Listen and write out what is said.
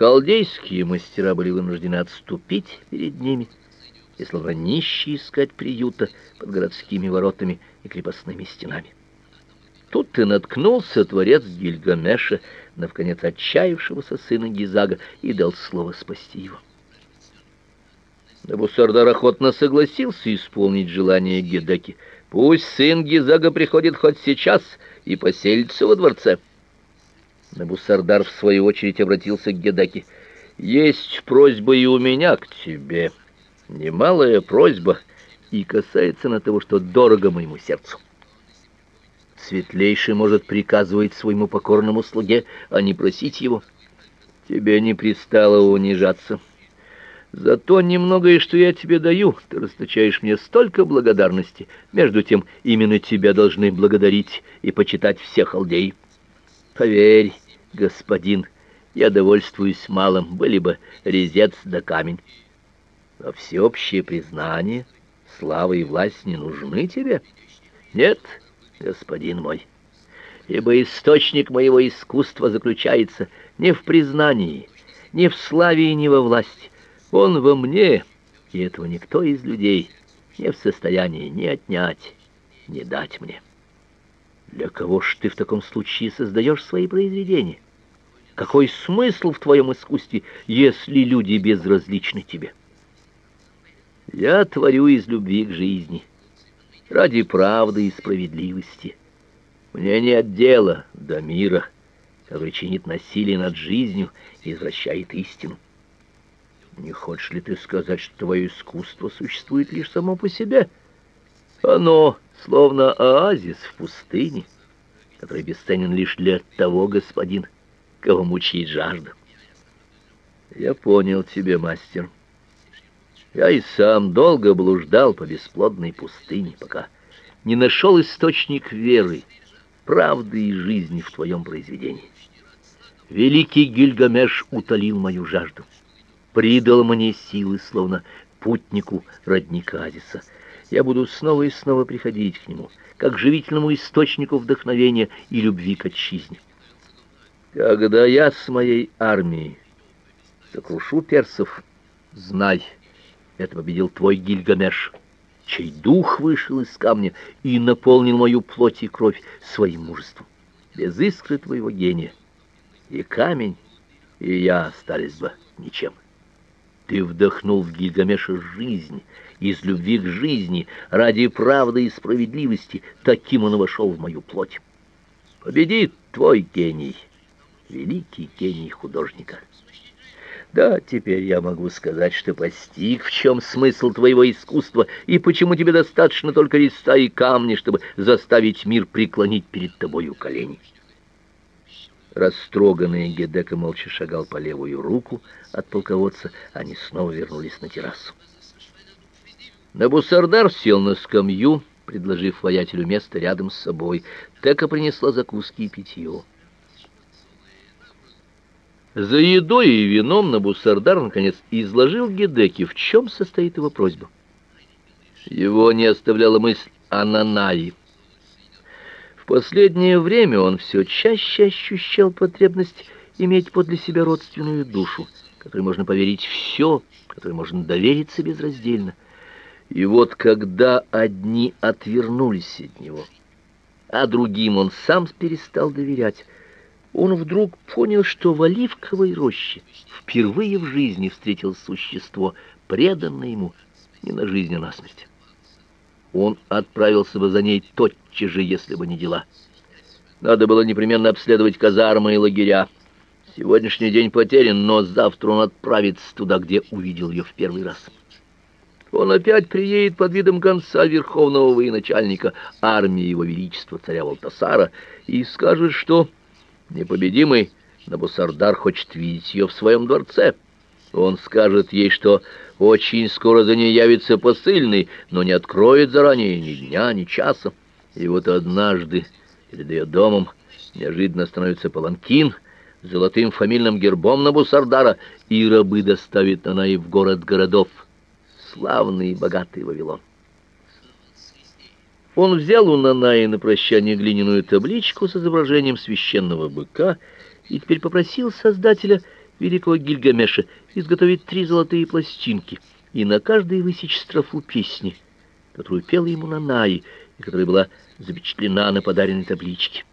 Халдейские мастера были вынуждены отступить перед ними и словно нищие искать приюта под городскими воротами и крепостными стенами. Тут ты наткнулся творец Гильгамеша на вконец отчаявшегося сына Гизага и дал слово спасти его. Набусардар охотно согласился исполнить желание Гедаки. Пусть сын Гизага приходит хоть сейчас и поселится во дворце. Набусардар в свою очередь обратился к Гедаке. Есть просьба и у меня к тебе. Немалая просьба и касается на того, что дорого моему сердцу. Светлейший может приказывать своему покорному слуге, а не просить его. Тебе не пристало унижаться. За то немногое, что я тебе даю, ты расточаешь мне столько благодарности. Между тем, именно тебя должны благодарить и почитать все халдеи. Поверь, господин, я довольствуюсь малым, были бы резец да камень. А всеобщее признание, слава и власть не нужны тебе? Нет, господин мой. Ибо источник моего искусства заключается не в признании, не в славе и не во власти. Он во мне, и этого никто из людей не в состоянии ни отнять, ни дать мне. Для кого ж ты в таком случае создаешь свои произведения? Какой смысл в твоем искусстве, если люди безразличны тебе? Я творю из любви к жизни, ради правды и справедливости. Мне нет дела до мира, который чинит насилие над жизнью и извращает истину. Не хочешь ли ты сказать, что твое искусство существует лишь само по себе? Оно словно оазис в пустыне, который бесценен лишь для того, господин, кого мучает жажда. Я понял тебя, мастер. Я и сам долго блуждал по бесплодной пустыне, пока не нашел источник веры, правды и жизни в твоем произведении. Великий Гильгамеш утолил мою жажду, придал мне силы, словно путнику родника Азиса — я буду снова и снова приходить к нему, как живительному источнику вдохновения и любви к отчизне. Когда я с моей армией сокрушу персов, знай, это победил твой Гильгамеш, чей дух вышел из камня и наполнил мою плоть и кровь своим мужеством. Без искры твоего гения и камень, и я остались бы ничем. Ты вдохнул в Гильгамеша жизнь, из любви к жизни, ради правды и справедливости, таким он вошел в мою плоть. Победит твой гений, великий гений художника. Да, теперь я могу сказать, что постиг, в чем смысл твоего искусства и почему тебе достаточно только листа и камня, чтобы заставить мир преклонить перед тобою колени. Растроганный Гедека молча шагал по левую руку от полководца, они снова вернулись на террасу. Набусардар сел на скамью, предложив воятелю место рядом с собой. Тека принесла закуски и питье. За едой и вином Набусардар наконец изложил Гедеке, в чем состоит его просьба. Его не оставляла мысль о Нанаи. Последнее время он все чаще ощущал потребность иметь подле себя родственную душу, которой можно поверить все, которой можно довериться безраздельно. И вот когда одни отвернулись от него, а другим он сам перестал доверять, он вдруг понял, что в оливковой роще впервые в жизни встретил существо, преданное ему не на жизнь, а на смерть. Он отправился бы за ней тотчас же, если бы не дела. Надо было непременно обследовать казармы и лагеря. Сегодняшний день потерян, но завтра он отправится туда, где увидел ее в первый раз. Он опять приедет под видом конца верховного военачальника армии его величества царя Валтасара и скажет, что непобедимый Набусардар хочет видеть ее в своем дворце. Он скажет ей, что очень скоро за ней явится посыльный, но не откроет заранее ни дня, ни часа. И вот однажды перед ее домом неожиданно становится паланкин с золотым фамильным гербом Набусардара, и рабы доставит она и в город городов, славный и богатый Вавилон. Он взял у Нанаи на прощание глиняную табличку с изображением священного быка и теперь попросил Создателя великого Гильгамеша изготовить три золотые пластинки и на каждой высечь строфу песни, которую пела ему Нанаи и которая была запечатлена на подаренной табличке.